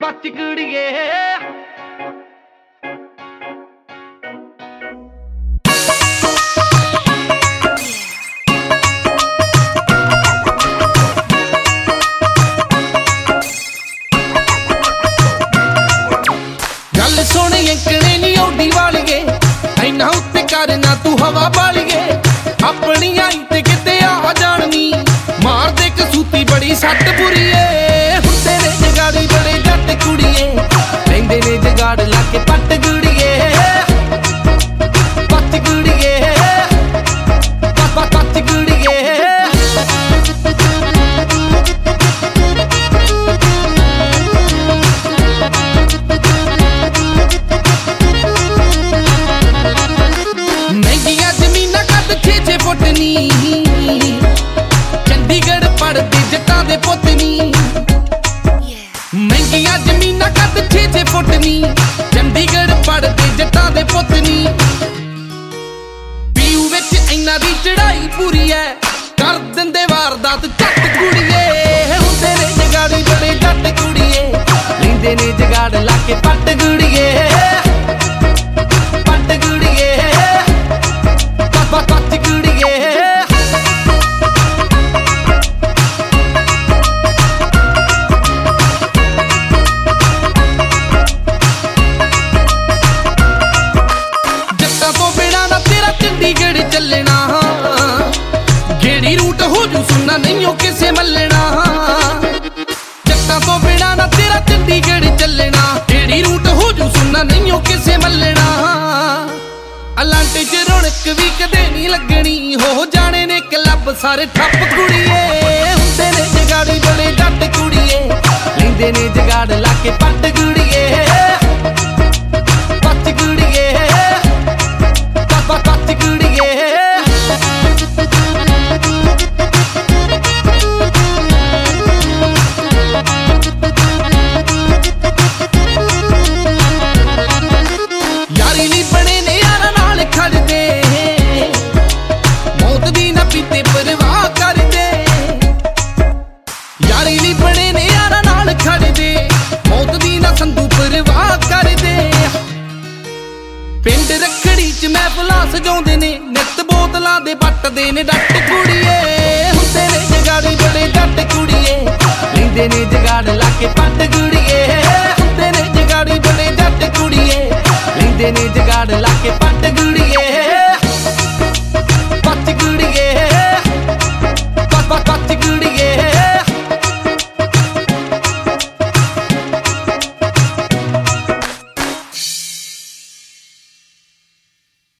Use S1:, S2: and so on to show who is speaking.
S1: ਬੱਚ ਕੁੜੀਏ
S2: ਗੱਲ ਸੁਣ ਅੰਕੜੇ ਨਹੀਂ ਓਡੀ ਵਾਲੀਏ ਐਨਾ ਉੱਤੇ ਕਰਨਾ ਤੂੰ ਹਵਾ ਵਾਲੀਏ ਲੈਂਦੇ ਨੇ ਜਗਾੜ ਲਾ ਕੇ ਪੱਟ ਗੁੜੀਏ। ਪੱਟ ਗੁੜੀਏ। ਪੱਪਾ ਪੱਟ ਗੁੜੀਏ। ਮਹਿੰਗੀਆਂ ਜ਼ਮੀਨਾਂ ਕੱਦ 6-6 ਫੁੱਟ ਨੀ। ਚੰਡੀਗੜ੍ਹ ਪੜਦੇ ਜੱਟਾਂ ਦੇ ਪੁੱਤ ਨੀ ਜ਼ਮੀਨਾਂ ਕੱਦ 6-6 ਫੁੱਟ ਨੀ। ਚੰਡੀਗੜ੍ਹ ਪੜਦੇ ਜੱਟਾਂ ਦੇ ਪੁੱਤ ਨੀ। ਪੀਊ ਵਿੱਚ ਇੰਨਾ ਦੀ ਚੜਾਈ ਪੂਰੀ ਐ। ਕਰ ਦਿੰਦੇ ਵਾਰਦਾਤ ਝੱਟ ਕੁੜੀ ਜੂ ਸੁਣਨਾ ਨਹੀਂ ਉਹ ਕਿਸੇ ਮੱਲਣਾ। ਜੱਟਾਂ ਤੋਂ ਬਿਨਾ ਨਾ ਤੇਰਾ ਚੰਡੀਗੜ੍ਹ ਚੱਲਣਾ। ਗੇੜੀ ਰੂਟ ਹੋ ਜੂ ਸੁਣਨਾ ਨਹੀਂ ਉਹ ਕਿਸੇ ਮੱਲਣਾ। ਅਲਾਂਟੇ ਚ ਰੌਣਕ ਵੀ ਕਦੇ ਨਹੀਂ ਲੱਗਣੀ। ਹੋ ਜਾਣੇ ਨੇ ਕਲੱਬ ਸਾਰੇ ਠੱਪ ਕੁੜੀਏ। ਹੁੰਦੇ ਨੇ ਜਗਾੜੀ ਬੜੇ ਜੱਟ ਕੁੜੀਏ। ਲੈਂਦੇ ਨੇ ਜਗਾੜ ਲਾ ਕੇ ਆਪਣੇ ਨੇ ਯਾਰਾਂ ਨਾਲ ਖੜਦੇ। ਮੌਤ ਦੀ ਨਾ ਪੀਤੇ ਪਰਵਾਹ ਕਰਦੇ। ਯਾਰੀ ਲਈ ਬਣੇ ਨੇ ਯਾਰਾਂ ਨਾਲ ਖੜਦੇ। ਮੌਤ ਦੀ ਨਾ ਸੰਦੂ ਪਰਵਾਹ ਕਰਦੇ। ਪਿੰਡ ਰੱਖੜੀ ਚ ਮਹਿਫਲਾਂ ਸਜਾਉਂਦੇ ਨੇ, ਨਿੱਤ ਬੋਤਲਾਂ ਦੇ ਪੱਟਦੇ ਨੇ ਡੱਟ ਕੁੜੀਏ। ਹੁੰਦੇ ਨੇ ਜਗਾੜੇ ਬੜੇ ਡੱਟ ਕੁੜੀਏ। ਲੈਂਦੇ ਨੇ ਜਗਾੜ ਲਾ ਕੇ ਪੱਟ ਕੁੜੀਏ ਹੁੰਦੇ ਨੇ ਜਗਾੜੀ ਬੜੇ ਡੱਟ ਕੁੜੀਏ। ਲੈਂਦੇ ਨੇ